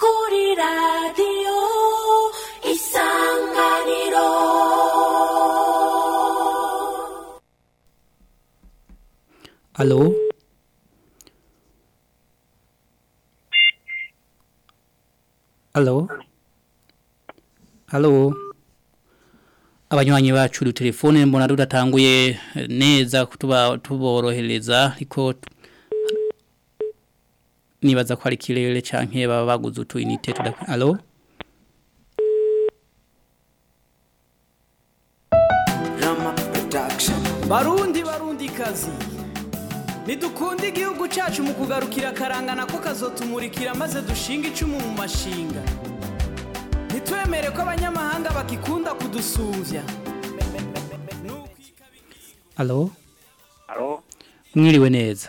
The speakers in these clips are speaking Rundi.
kuri radiyo Aló. Aló. Aló. Abanywanyi bacu telefone mbona ruratanguye eh, neza kutuba tuborohereza ariko nibaza ko ari kirere canke baba baguze utu inite tudakwiye. Allo? Barundi barundi kazi. Nidukunda igihugu cyacu mu kugarukira akaranga ko kazotumurikira maze dushinga icumu mu mashinga ntitwemere ko abanyamahanga bakikunda kudusuzya alo alo mwiriwe neza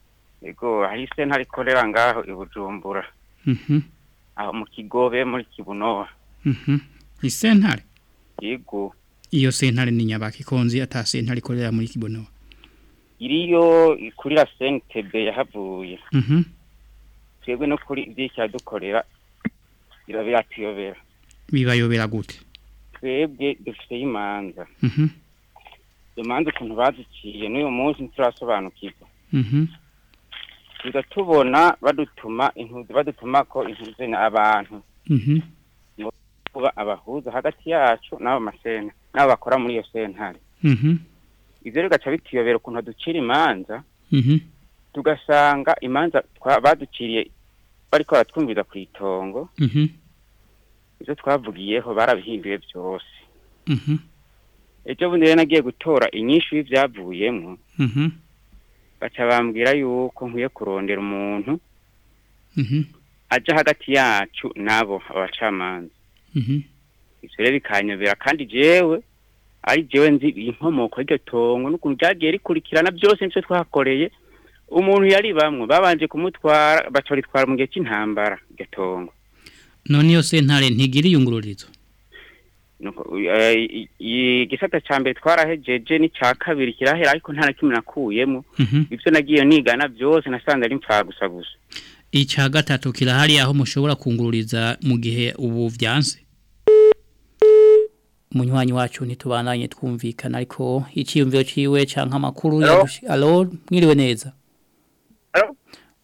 yego aho isentare ikorera ngaho i bujumbura mhm. aho mu kigobe muri kibunoba isentare yego iyo sentare ni nyabaki konzi ata sentare ikorera muri kibunoba iriyo kurira sentebe yahavuye mhm. twebwe no kuri iby'icya dukorera biratuyobera bibayobera gute twebwe dufiteyo imanza mhm. imanza ukuntu baduciye n'uyu munsi ntiturasobanukirwa mhm. tugatubona badutuma intuzi badutuma ko intuzi ni abantu kuba abahuza hagati yacu n'abo masena n'abo bakora muri iyo sentare ibyo bigaca bituyobera ukuntu ducira imanza mhm. tugasanga imanza baduciriye ariko baratwumviriza ku itongo mhm. ibyo twavugiyeho barabihinduye byose mhm. ejo bundi nagiye gutora inyinshi y'ibyavuyemo baca bambwira yuko nkwiye kurondera umuntu ajya hagati yacu n'abo abacamanza ibyo rero bikanyobera kandi jewe ari jewe nzi inkomoko y'iryo tongo n'ukuntu ryagiye rikurikirana byose nivyo twakoreye umuntu yari bamwe babanje kumutwara bacoritwara mu gihe cy'intambara iryo tongo none iyo sentare ntigira iyungururizo eh, igisata cya mbere twarahejeje n'icya kabiri kirahera ariko nta na kimwe nakuyemo mhm. ibyo nagiye nigana byose nasanze ari mpfa gusa gusa icya gatatu kirahari aho mushobora kungururiza mu gihe ubu byanze umunywanyi wacu ntitubananye twumvikana ariko icyiyumviro ciwe canka amakuru alo mwiriwe neza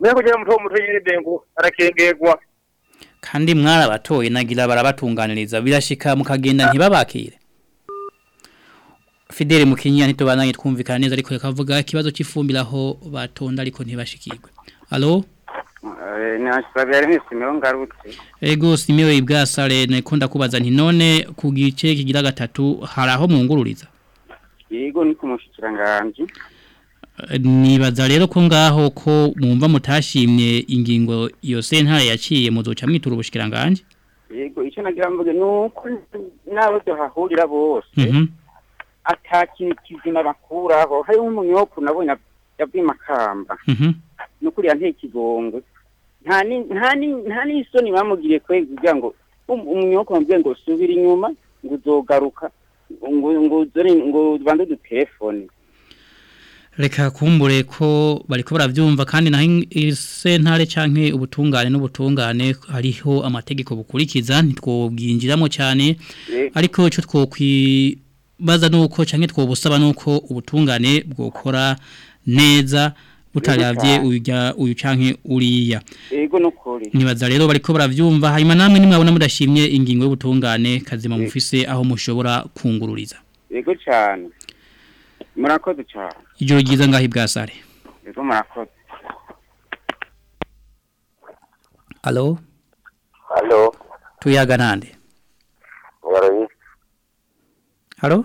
mwakugera mutwo mutwo nyine dengo kandi mwarabatoye nagira barabatunganiriza birashika mukagenda ntibabakire Fidele Mukinyani tubananye twumvikana neza ariko rekavuga ikibazo cy'ifumbiraho batonda ariko ntibashikirwe. Allo? Eh nasabye misimeho ngarutse. Ego simeho ibwasare nekunda kubaza nti none kugice kigira gatatu haraho mungururiza. Yego ni kumushikiranganje. Eh, nibaza rero ko ngaho ko mwumva mutashimye ingingo iyo sentare yaciye muzoca mwitura ubushikiranganje. Yego icyo nagira mvuge nuko nabo hahurira bose. Mhm. Mm atakintu kizima bakuraho hariho umunyoku nabonye yavuye makamba mhm. nukuri yanteye kigongo nta ni nta ni nta n'isoni bamugiriye kwega kugira ngo um-, umunyoku bamubwiye ngo subira inyuma ngo uzogaruka ngo ubanze udutelefone reka kumbure ko bariko barabyumva kandi naho isentare canke ubutungane n'ubutungane hariho amategeko bukurikiza ntitwobwinjiramo cyane eh. ariko cyo twokwi baza nuko cyangwa twobusaba nuko ubutungane bwokora neza utaravye uyujya uyu canke uriya yego nokuri nibaza rero bariko baravyumva hanyuma namwe nimwabona mudashimye ingingo y'ubutungane kazima mufise aho mushobora kungururiza yego cyane murakoze cyane ijoro ryiza ngahi bwasare yego murakoze Halo Halo tuyaga nande halo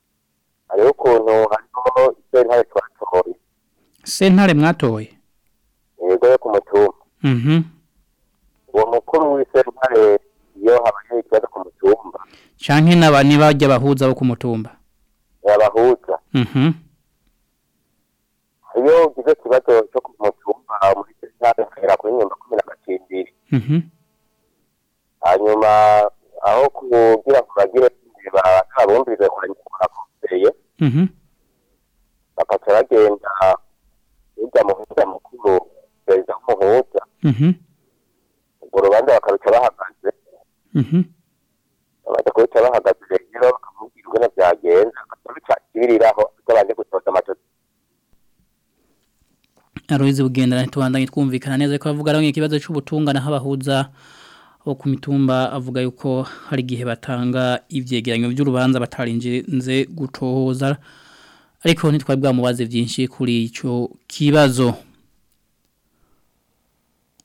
hariho ukuntu hariho sentare twatoye sentare mwatoye yego yo ku mutumba uwo mukuru w'isentare iyo habaye ikibazo ku mutumba cyangwa inaba ntibajye abahuza bo ku mutumba yabahuza iyo ugize ikibazo cyo ku mutumba muri sentare ukagera kuri nyuma cumi na gatindiri mm-hmm. mm-hmm. hanyuma aho kugira ngo bagire barabumvirize kurangirwa bamusereye bakaca bagenda hirya mu hirya mukuru perezida w'umuhuza urwo rubanza bakaruca bahagaze bamaze kuruca bahagaze rero bakamubwira ubona byagenze akaruca ikibiriraho atabanje gutoza amatota aruzi bugendana ntitubandanye twumvikana neza ko bavuga ari ikibazo cy'ubutungane aho abahuza wo ku mitumba avuga yuko hari igihe batanga ibyegeranyo by'urubanza batarinze gutohoza ariko ntitwari bwamubaze byinshi kuri icyo kibazo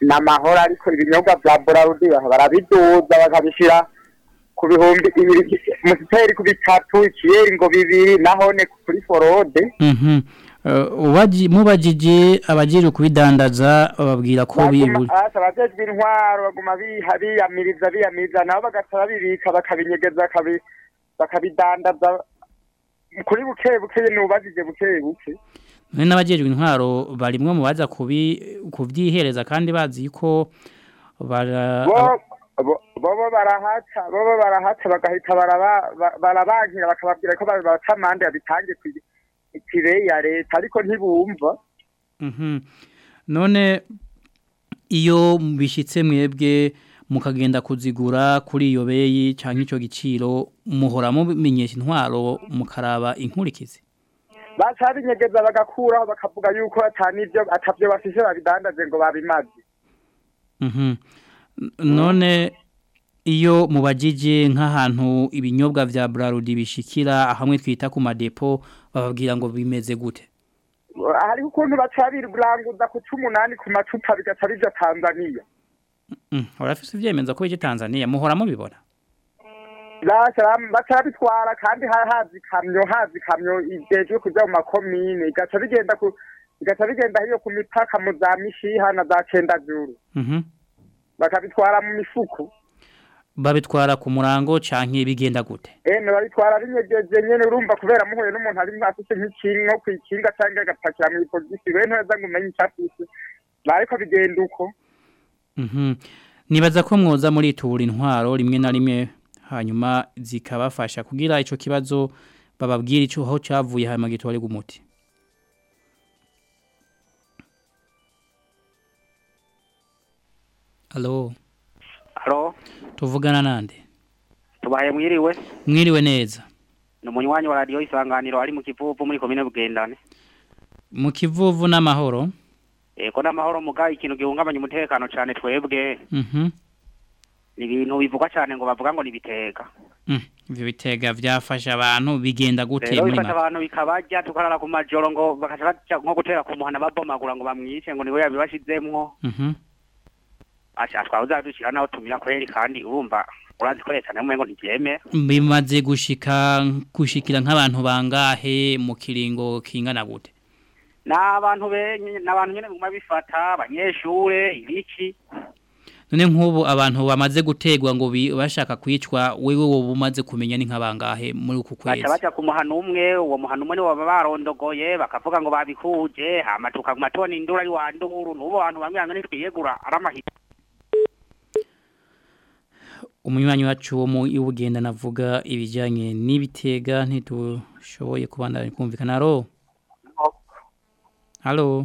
ni amahoro ariko ibinyobwa bya burarude barabidoza bakabishyira ku bihumbi bibiri musiteri ku ikiyeri ngo bibiri naho hone kuri forode mhm. mu eh, mubajije abagiye kubidandaza babwira ko bibura ah, abateje b'intwaro baguma biyamiriza biyamiriza nabo bagasaba bibika bakabinyegeza bakabidandaza kuri buke buke n'ubajije bukeye buke none n'abagiye intwaro barimwe mu baza kubyihereza kandi bazi ko bobo barahaca bobo barahaca bagahita barabankira bakababwira ko batamande babitange kugira ikibe ya leta ariko ntibumva none iyo bishyitse mwebwe mukagenda kuzigura kuri iyo beyi cyangwa icyo giciro muhora mumenyesha intwaro mukaraba inkurikizi basabinyegeza bagakuraho bakavuga yuko atanibyo atabyo bafise babidandaje ngo babimaze none iyo mubagije nk'ahantu ibinyobwa bya burarudi bishikira ahamwe twita ku madepo bababwira ngo bimeze gute hari ukuntu batabiranguza ku cumi umunani ku macupa bigaca bijya tanzaniya mm-hmm. urafite ibyemeza ko bijya tanzaniya muhora mubibona batabitwara kandi hazi kamyo hazi kamyo igejwe kujya mu makomine igaca bigenda ku igaca bigenda hiyo ku mipaka mu za mishiha na za cendajuru mm-hmm. bakabitwara mu mifuko babitwara ku murango cyangwa bigenda gute ene babitwara binyegeje nyene urumva kubera muhuye n'umuntu ari afite nk'ikintu ku ikinga cyangwa agapakira mu polisi we ntaza ngo umenye icyafise bariko bigenda uko mhm. nibaza ko mwoza muri tubura intwaro rimwe na rimwe hanyuma zikabafasha kugira icyo kibazo bababwira ico aho cyavuye hanyuma gitore gumuti Hello tuvugana nande tubaye mwiriwe mwiriwe neza ni umunywanyi wa radiyo isanganiro ari mu kivuvu muri komine bugendane mu kivuvu n'amahoro yego n'amahoro muga ikintu gihungabanya umutekano cyane twebwe mhm. ni ibintu bivugwa cyane ngo bavuga ngo ni ibitega mm, ibyo bitega byafasha abantu bigenda gute rero bifasha abantu bikabajya tukarara ku majoro ngo bakajya nko gutera ku muhanda babomagura ngo bamwice ngo niwe yabibashizemwo mhm. twaba naho tumira kureri kandi urumva urazi ko leta namwe ngo ntibyeme bimaze gushika gushikira nk'abantu bangahe mu kiringo kingana gute n'abantu benye n'abantu nyene nguma bifata abanyeshure ibiki none nk'ubu abantu bamaze gutegwa ngo bashaka kwicwa wewe wowe umaze kumenya ni nk'abangahe muri uku kwezi baca ku muhano umwe uwo muhano umwe niwo barondogoye bakavuga ngo babikuje hama tukaguma tonindura yuwanduru n'ubo bantu bamwe bamwe ntitwiyegura aramahitamo umunywanyi wacu wo mu iwugenda navuga ibijyanye n'ibitega ntitushoboye kubanda kumvikana ro halo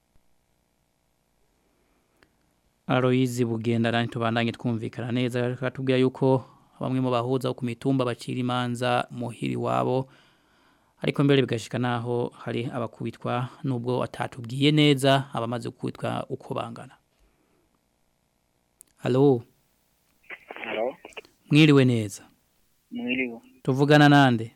aroyizi bugenda nani tubandanye twumvikana neza katubwira yuko bamwe mu bahuza ku mitumba bakiri imanza muhiri wabo ariko mbere bigashika naho hari abakubitwa nubwo atatubwiye neza abamaze kwitwa uko bangana Halo Halo Mwiriwe neza Mwiriwe Tuvugana nande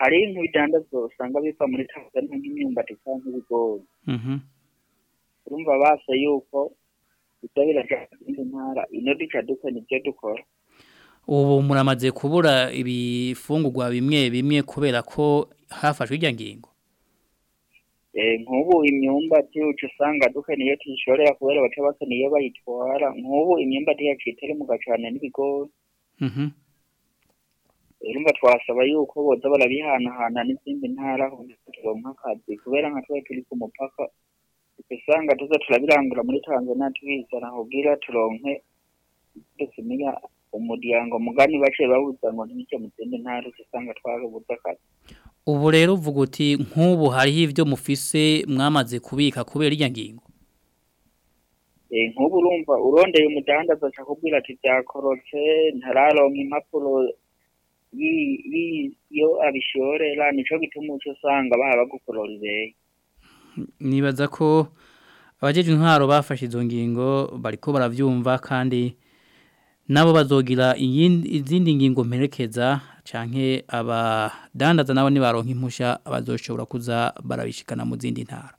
hari nk'ibidandazwa usanga biva muri tanzania nk'imyumbati cyangwa ibigori urumva basa yuko dutabira intara ino duca dukora ibyo dukora ubu muramaze kubura ibifungurwa bimwe bimwe kubera ko hafashwe ijya ngingo eh, nk'ubu imyumba uca usanga dukeneye iyo tuyishorera kubera baca bakeneye bayitwara nk'ubu imyumbati yacu itari mu gacana n'ibigori urumva mhm. twasaba yuko barabihana hana n'izindi ntara kugira ngo akazi kubera nka twari turi ku mupaka usanga tuza turabirangura muri tanzania tubizana nkubwira turonke dusumiya umuryango mugani baciye babuza ngo ntibice mu zindi ntara usanga twarabuze akazi ubu rero uvuga uti nk'ubu hariho ibyo mufise mwamaze kubika kubera irya ngingo e, nk'ubu urumva urondeye umudandaza ashaka kubwira ati byakorotse ntararonka impapuro iyo abishorera nicyo gituma usanga baha bagukorora ibeye nibaza ko abajeje intwaro bafashe izo ngingo bariko baravyumva kandi nabo bazogira izindi ngingo mperekeza canke abadandaza nabo nibaronka impusha abazoshobora kuza barabishikana mu zindi ntara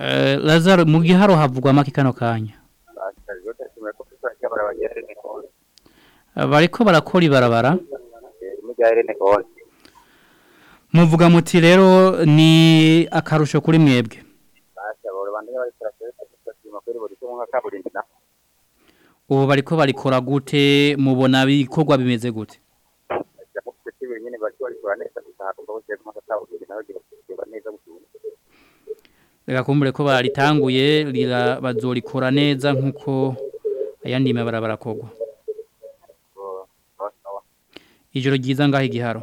eh, razaro mu giharo havugwa make kano kanya bariko barakora ibarabara muvuga muti rero ni akarusho kuri mwebwe buri kimwe nka kaburimbo na ubu bariko barikora gute mubona kogwa bimeze gute reka kumbure ko baritanguye bazorikora neza nk'uko ayandi mabarabara kogwa ijoro ryiza ngaho igiharo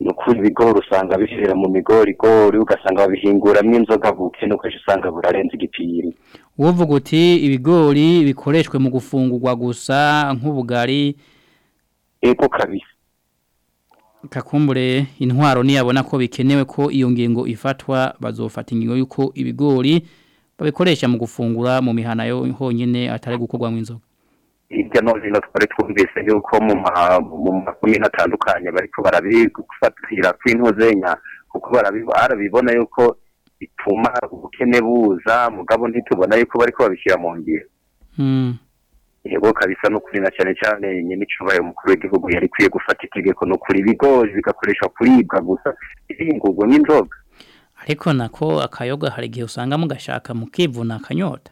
ni ibigori usanga bihera mu migorigori ugasanga babihinguramo inzoga bukene ukoresha usanga burarenze igipiri wovuga uti ibigori bikoreshwe mu gufungurwa gusa nk'ubugari ego kabisa kakumbure intwaro niyabona ko bikenewe ko iyo ngingo ifatwa bazofata ingingo y'uko ibigori babikoresha mu gufungura mu mihana yo honyine atari gukorwa mu inzoga hirya no hino twari twumvise yuko mu makomine atandukanye bari barabifatira kw'intuzenya kuko barabibona yuko bituma ubukene buza mugabo ntitubona yuko bari ko babishyira mu ngiro hmm. yego kabisa no kuri na cyane cyane nyamicubaye umukuru w'igihugu yari kwiye gufata itegeko nukuri kuri ibigori bigakoreshwa kuribwa gusa ibingurwa n'inzoga ariko nako akayoga hari igihe usanga mugashaka mukivuna akanyota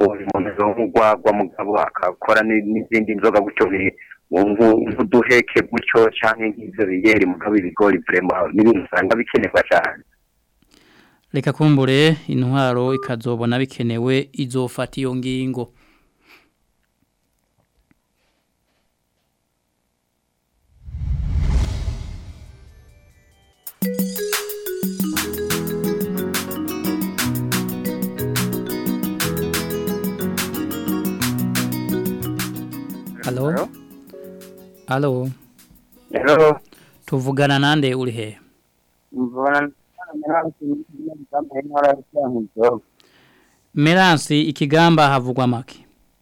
uwo umuntu w'umugwagwa mugabo akakora n'izindi nzoga gutyo nk'uduheke gutyo cyangwa nk'ibyo biyeri mugabo ibigori burema n'ibintu usanga bikenerwa cyane reka kumbure intwaro ikazobona bikenewe izofata iyo ngingo Halo? Halo. Hello. Tuvugana nande uri he? Meransi ikigamba havugwa make.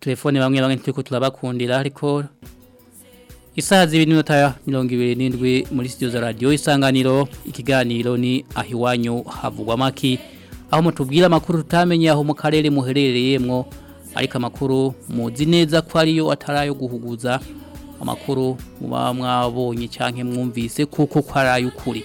telefone bamwe bamwe turi turabakundira ariko isaha z'ibiri n'iminota mirongo n'indwi muri studio za radio isanganiro ikiganiro ni ahiwanyu iwanyu havugwa amaki aho mutubwira amakuru tutamenye aho mu karere muherereyemwo ariko amakuru muzi neza ko ariyo atari guhuguza amakuru muba mwabonye cyangwa mwumvise kuko ko ukuri.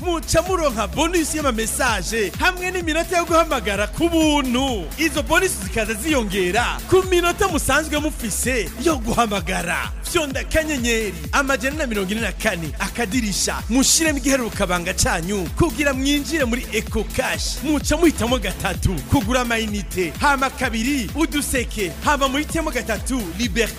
muca muronka bonusi y'amamesaje hamwe n'iminota yo guhamagara ku buntu izo bonusi zikaza ziyongera ku minota musanzwe mufise yose yo guhamagara fyonda kanyenyeri amajana na mirongo ine na kane akadirisha mushyiremo igiheruka banga cyanyu kugira mwinjire muri eco cash muca muhitamo gatatu kugura amayinite hama kabiri uduseke hama muhitemo gatatu liberté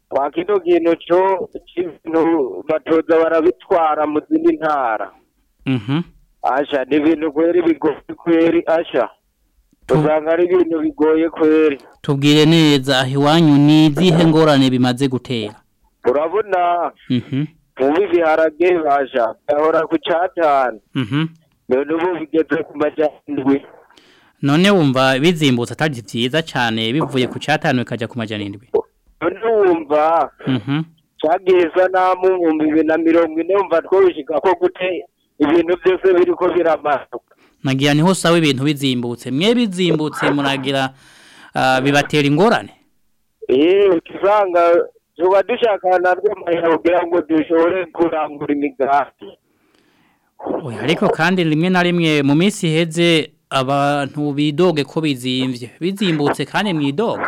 kwa kino kino cho chivinu vatodza varavitwara muzindi ntara mhm. aja ni vinu kweri vigoi kweri aja usanga ari ibintu bigoye kweri tubwire neza iwanyu ni izihe ngorane bimaze gutera urabona mhm. mubi biharage baja gahora ku catanu mhm. none ubu bigeze ku majyandwi none wumva bizimbutse atari byiza cyane bivuye ku catanu bikajya ku majyandwi none wumva mhm. cyagiza n'amu na mirongo ine wumva twabishika ko gute ibintu byose biriko biramanuka nagira ni hose aho ibintu bizimbutse mwe bizimbutse muragira ah, bibatera ingorane usanga eh, tuba dushaka nabwo amahera kugira ngo dushobore kurangura imigati ariko kandi rimwe na rimwe mu minsi heze abantu bidoge ko bizimbye bizimbutse kandi mwidoga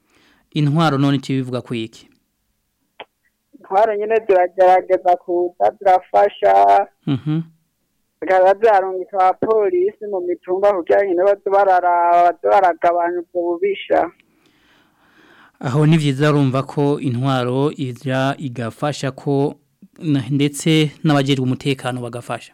intwaro none icyo bivuga ku iki intwaro nyine ziragerageza kuza zirafasha mhm. zikaba zarungika abapolisi mu mitumba kugira nyine baze ubwo bubisha aho ni byiza urumva ko intwaro igafasha ko ndetse n'abagira umutekano bagafasha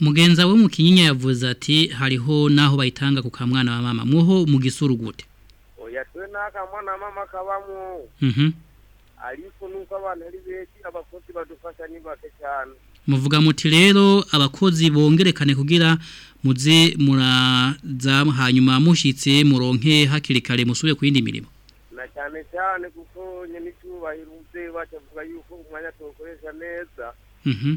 mugenza we mu kinyinya yavuze ati hariho n'aho bayitanga ku kamwana wa mama muho mu gisuru gute n'akamwana mama kabamo mhm. ariko nuko abantu ari benshi abakozi badufasha ni bake cyane muvuga muti rero abakozi bongerekane kugira muze muraza hanyuma mushyitse muronke hakiri kare musube ku yindi mirimo na cyane cyane kuko nyamicubahiro umubyeyi wacu avuga yuko umwanya tuwukoresha neza mhm.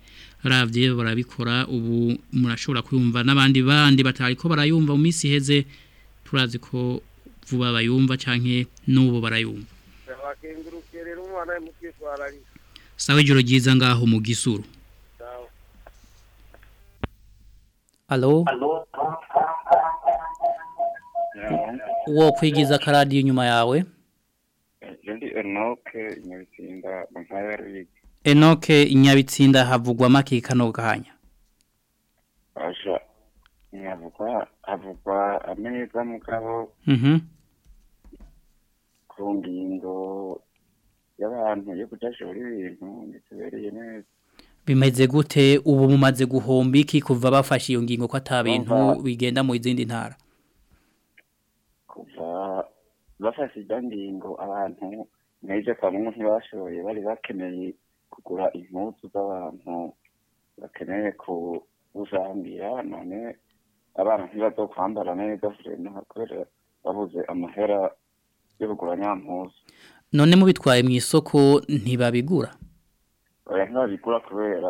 barabiravye barabikora ubu murashobora kuyumva n'abandi bandi batariko barayumva mu minsi iheze turazi ko vuba bayumva canke n'ubu barayumva wakengurukiye rero umwana mu kwitwararika sawa ngaho mu gisuru alo uwo kwigiza akaradiyo inyuma yawe enoke inyabitsinda havugwa make kano kanya havugwa ameza mugabo mhm. ku y'abantu yo kudashobora ibintu ntitubereye neza bimeze gute ubu mumaze guhomba iki kuva bafashe iyo ngingo ko atabintu bigenda mu izindi ntara kuva bafashe ijya ngingo abantu mwebwe kamwe ntibashoboye bari bakeneye kugura impuzu z'abantu bakeneye kuzambira none abana ntibazokwambara neza kubera babuze amahera bibugura nyampuzu none mubitwaye mu isoko ntibabigura oya ntibabigura kubera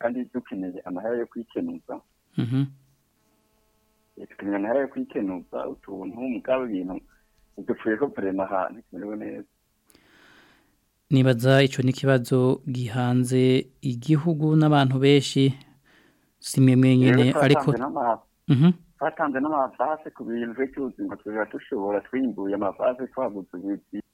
kandi dukeneye amahera yo kwikenuza dukeneye amahera yo kwikenuza utuntu mugabo ibintu dupfuye ko guverinoma ahantu kimerewe neza nibaza icyo ni ikibazo gihanze igihugu n'abantu benshi si nyine ariko twatanze n'amavase ku bintu by'ubuzi ngo dushobora twimbuye amavase twaguze ubuzi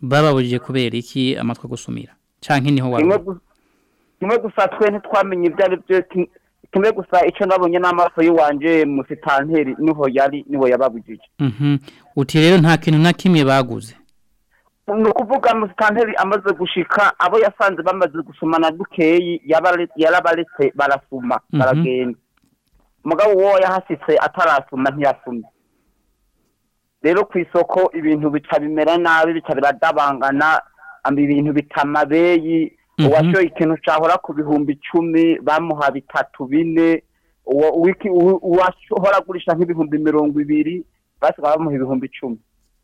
bababujije kubera iki amatwa gusumira cyangwa niho wari kimwe gusa twe ntitwamenye ibyo ari byo kimwe gusa icyo nabonye n'amaso y'iwanje mu sitanteri niho yari niho yababujije mhm. uti rero nta kintu na kimwe baguze ni ukuvuga mu amaze gushika abo yasanze bamaze gusomana dukeyi yarabaretse barasuma mhm. baragenda umugabo uwo yahasitse atarasuma ntiyasume rero ku isoko ibintu bica nabi bica biradabangana ibintu bitamabeyi amabeyi mhm. uwashoye ikintu cyahora ku bihumbi icumi bamuha bitatu bine uwashora agurisha nk'ibihumbi mirongo ibiri basigaye bamuha ibihumbi icumi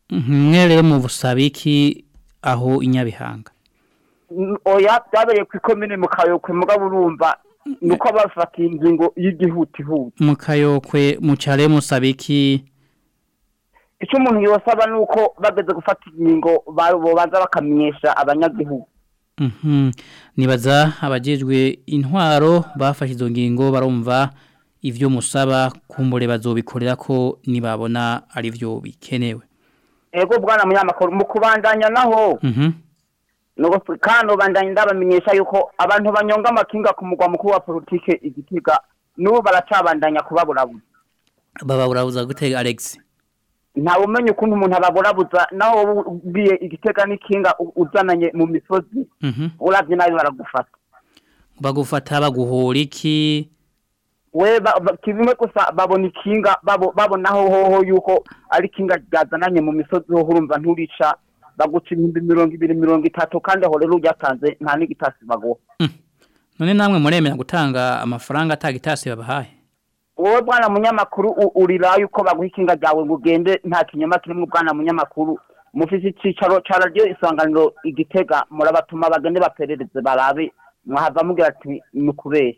mhm. mwe mu busabiki aho inyabihanga oya byabereye ku ikomine mu kayoke mugabo urumva nuko bafata ingingo y'igihutihuti mu kayokwe mu cyare icyo umuntu yosaba ni uko bageze gufata ingingo babanza bakamenyesha abanyagihugu mhm. nibaza abagejwe intwaro bafashe izo ngingo barumva ibyo musaba kumbure bazobikorera ko nibabona ari byo bikenewe ego bwana munyamakuru mu kubandanya naho mhm. kandi bandanye ndabamenyesha yuko abantu banyonga amakinga ku mugwa mukuru wa politiki igitiga n'ubu baracabandanya kubaburabuza bababurabuza gutega alex ntawe umenya ukuntu umuntu ababurabuza nawe ubwiye igitega n'ikinga uzananye mu misozi mhm. urabye nabi baragufata bagufata baguhora iki we kimwe gusa babona ikinga babonaho hoho yuko ari ikinga ryazananye mu misozi ho urumva nturica baguca ibihumbi mirongo ibiri mirongo itatu kandi aho rero uyatanze nta n'igitasi baguha hmm. none namwe muremera gutanga amafaranga atagitasi babahaye wowe bwana munyamakuru uriraye uko baguha ikinga ryawe ngo ugende nta kinyoma kirimo bwana munyamakuru mufite icyicaro cya radiyo isanganiro igitega murabatuma bagende baperereze barabe mwahava mugira ati ni kubera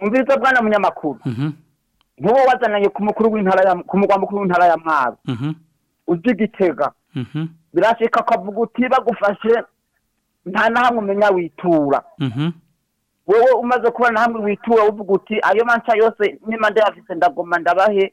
umviriza bwana munyamakuru mhm. nk'ubu wazananye ku mukuru w'intara ya ku mugwa mukuru w'intara ya mwaro mhm. uzi gitega mhm. birashika ko uti bagufashe nta na hamwe umenya witura wowe umaze kubona hamwe witura uvuga uti ayo manca yose niba ndayafite ndagoma ndabahe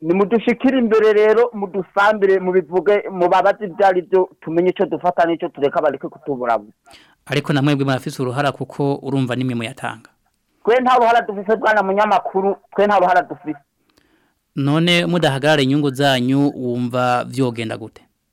nimudushikire imbere rero mudusambire mubivuge mubabaze ibyo ari byo tumenye icyo dufata n'icyo tureka bareke kutuburamu ariko na mwebwe murafise uruhara kuko urumva n'imirimo yatanga twe nta ruhara dufise bwana munyamakuru twe nta ruhara dufise none mudahagarara inyungu zanyu wumva byogenda gute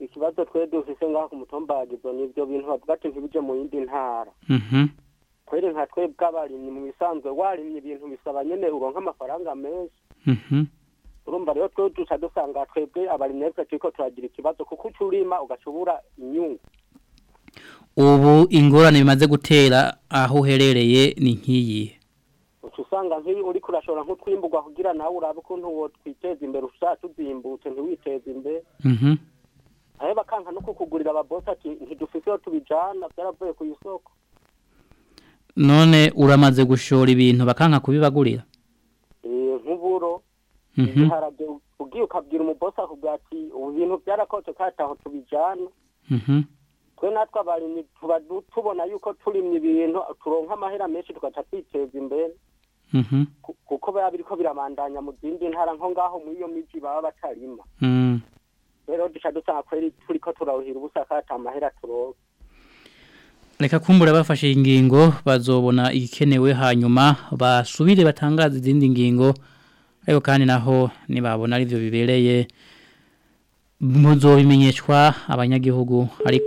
ikibazo twe dufise ngaho ku mutumba agibwa n'ibyo bintu bavugace ntibije mu yindi ntara kwere mhm. nka twe bw'abarimyi mu bisanzwe warimye ibintu bisaba nyene uronka amafaranga menshi mhm. urumva rero twe duca dusanga twebwe abarimyi ariko turiko turagira ikibazo kuko ucurima ugashobora inyungu ubu ingorane bimaze gutera aho uherereye ni nk'iyihe usanga nk'iyo uri kurashora nk'utwimburwa kugira nawe urabe ukuntu uwo twiteza imbere ushaka uzimbutse ntiwiteze imbere mhm. aho bakanka no kukugurira ababosi ati ntidufise iyo tubijyana byaravuye ku isoko none uramaze gushora ibintu bakanga kubibagurira eh, nk'uburo mhm. ibiharage ugiye ukabwira umubosa akubwira ati ubu bintu byarakotse kandi aho tubijyana mhm. twe natwe abarimyi tuba tubona yuko turimye ibintu turonka amahera menshi tugahita twiteza imbere Mm-hmm. kuko biba biri ko birabandanya mu zindi ntara nko ngaho muri iyo migi baba batarima mm. rero duca dusanga kweri turi ko turawuhira ubusa kandi amahera turoba reka kumbura bafashe ingingo bazobona igikenewe hanyuma basubire batangaza izindi ngingo ariko kandi naho nibabona ari byo bibereye muzobimenyeshwa abanyagihugu ariko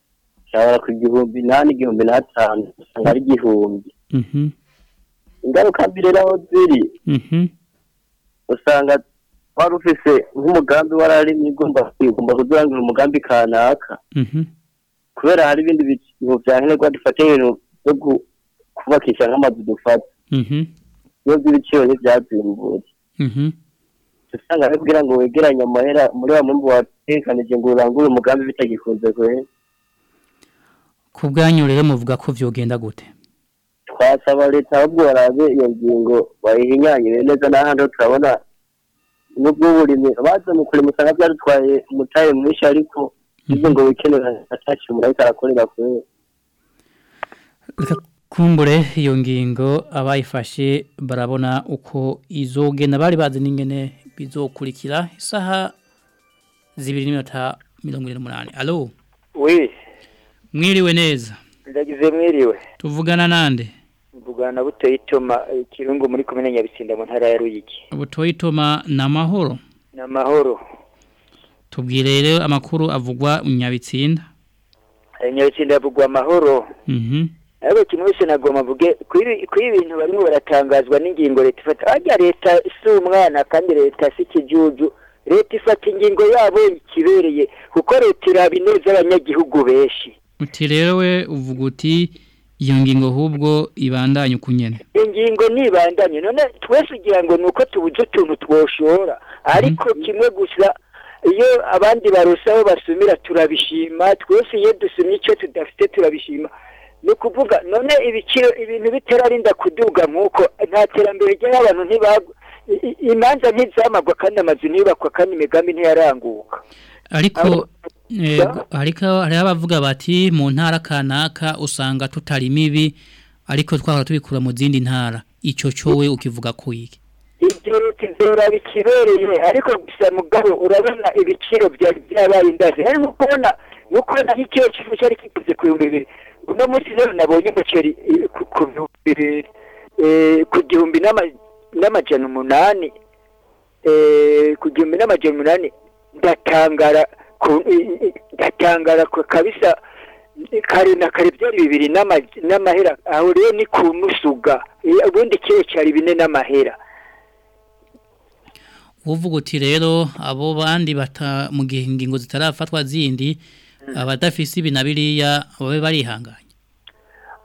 ushobora mm-hmm. ku gihumbi n'ane igihumbi n'atanu usanga ari igihumbi mm-hmm. ingaruka mbere naho ziri mm-hmm. usanga wari ufise nk'umugambi wararimye ugomba ugomba kudurangira umugambi kanaka kubera hari ibindi bintu bya nkenerwa dufate ibintu byo kubakisha nk'amazu dufata iyo by'ibiciro ntibyazimbuye usanga babwira ngo wegeranye amahera muri wa mwembi watekaniye ngo urangure umugambi bitagikunze kwe ku bwanyu rero muvuga ko byogenda gute twasaba leta ahubwo barabe iyo ngingo bayihinyanyure neza n'ahandi turabona n'ubw'uburimi baza mu kurima usanga byadutwaye umutare mwinshi ariko mhm. ibyo ngo wikenera ataci umurahita arakorera kuri kumbure iyo ngingo abayifashe barabona uko izogenda bari bazi n'ingene bizokurikira isaha zibiri n'iminota mirongo irindwi n'umunani alo we mwiriwe neza ndagize mwiriwe tuvugana nande tuvugana butoye itoma ikirungu eh, muri komine nyabisinda mu ya ruyigi butoye itoma ni amahoro ni amahoro tubwire amakuru avugwa mu nyabitsinda eh, nyabitsinda yavugwa amahoro mhm. abakinnyi bose ntabwo bavuge kuri ibintu barimo baratangazwa n'ingingo leta ifata ajya leta si umwana kandi leta si ikijuju leta ifata ingingo yabo ikibereye kuko leta iraba ineza abanyagihugu benshi uti rero we uvuga uti iyo ngingo ahubwo ibandanye uko ingingo ntibandanye none twese ugira ngo ni uko tubuze utuntu twoshora ariko mhm. kimwe gusa iyo abandi barusaho basumira turabishima twese iyo dusumye icyo tudafite turabishima ni ukuvuga none ibiciro ibintu biterarinda kuduga nk'uko nta terambere ry'aho abantu ntibagwa imanza ntizamagwa kandi amazu ntiyubakwa kandi imigambi ntiyaranguka ariko eh, ariko hariho abavuga bati mu ntara kanaka usanga tutari mibi ariko twahora tubikura mu zindi ntara icyo cyowe ukivuga ku iki ibyo bikibereye ariko gusa mugabo urabona ibiciro byabaye indazi hari no kubona no kubona nk'ikiyo cy'umuceri kiguze ku bihumbi bibiri uno munsi rero nabonye umuceri eh, eh, ku gihumbi n'amajana umunani eh, ku gihumbi n'amajana umunani ndatangara ndatangara kabisa kare na kare byari bibiri n'amahera aho rero ni ku musuga ubundi kere cyari bine n'amahera uvuga uti rero abo bandi bata mu gihe ingingo zitarafatwa zindi Hmm. abadafise ibi na biriya babe barihanganye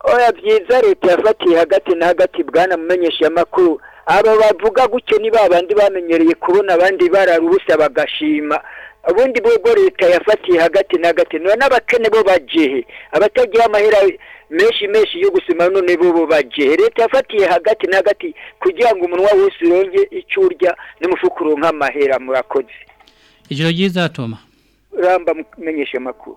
oya byiza leta yafatiye hagati na hagati bwana mumenyesha amakuru aba bavuga gutyo ni babandi bamenyereye kubona abandi bararubusa bagashima ubundi bwo leta yafatiye hagati na hagati n'abakene bo bagihe abatagira amahera menshi menshi yo gusoma none bo bagihe leta yafatiye hagati na hagati kugira ngo umunwa wese uronge icyo urya n'umufuka uronka amahera murakoze ijoro ryiza toma ramba mumenyesha amakuru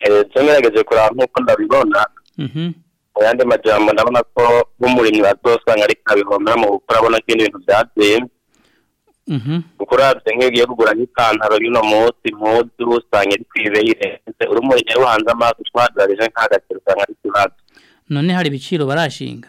Eh, tumerageje nk'uko ndabibona. Mhm. Mu yandi majambo ndabona ko nk'umurimyi wa Dosanga ari kabihomera mu gukora abona ko ibintu byagiye. kuko mm-hmm. urabye nk'iyo kugura n'ipantaro y'uno munsi impuzu usanga iri ku ibe urumuri nawe uhanze amaso utwagarije nk'agaciro usanga ari ikibazo none hari ibiciro barashinga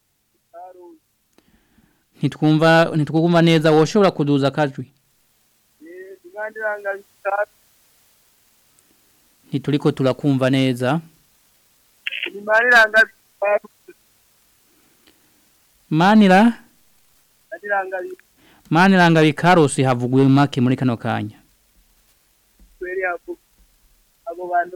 ntitwumva nitukumva neza woshobora kuduza akajwi ntituriko turakumva neza manira maniranga karosi havuguye make muri kano kanya abo bantu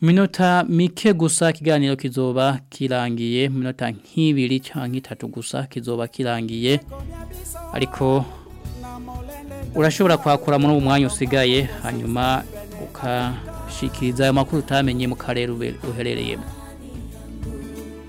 minota mike gusa kiganiro kizoba kirangiye minota nk'ibiri cyangwa itatu gusa kizoba kirangiye ariko urashobora kwakura muri uwo mwanya usigaye hanyuma ukashikiriza ayo makuru utamenye mu karere uherereyemo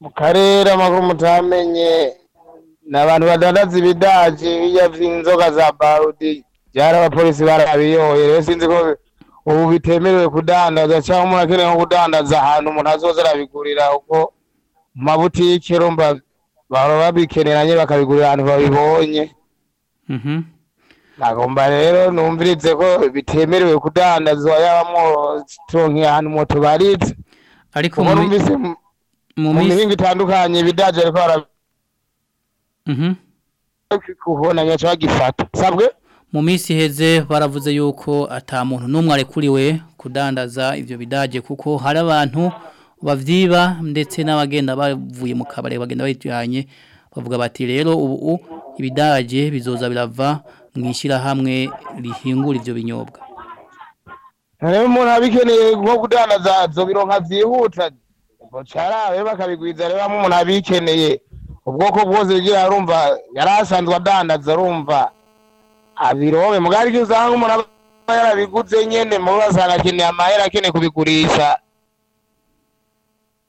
mu karere amakuru mutamenye ni abantu badandaza ibidaji bijya inzoga za barudi byari abapolisi barabiyoye rero sinzi ko ubu bitemerewe kudandaza cyangwa umuntu akeneye nko kudandaza ahantu umuntu azoza arabigurira kuko mu mabutike baba babikeneranye bakabigurira ahantu babibonye mm-hm nagomba rero numviritse ko bitemerewe kudandazwa yabamo turonke ahantu mu tubaritse ariko mu mihinga itandukanye bidaje ariko mhm. kubona nyaco bagifata sabwe mu minsi iheze baravuze yuko atamuntu muntu n'umwe arekuriwe kudandaza ibyo bidaje kuko hari abantu bavyiba ndetse n'abagenda bavuye mu kabari bagenda bayijanye bavuga bati rero ubu ibidaje bizoza birava mwishyirahamwe rihingura ibyo binyobwa rero umuntu abikeneye nko kudandaza izo bironka byihuta bocarabe bakabigwiza rero umuntu abikeneye ubwoko bwose bwira arumva yari asanzwe adandaza arumva abirobe mugari ko usanga umuntu aba yarabiguze nyine muri basanga akeneye amahera akeneye kubigurisha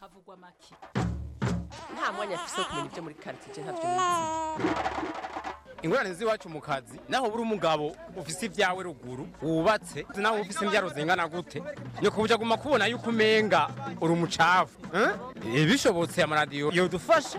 havugwa maki nta mwanya afise kumenya ibyo muri quartier ntabyo ingurane z'iwacu mu kazi naho buri umugabo ufise ibyawe ruguru wubatse naho ufise imbyaro zingana gute nyoko buja guma kubona yuko umenga uri umucafu eh? Eh, bishobotse amaradiyo yodufashe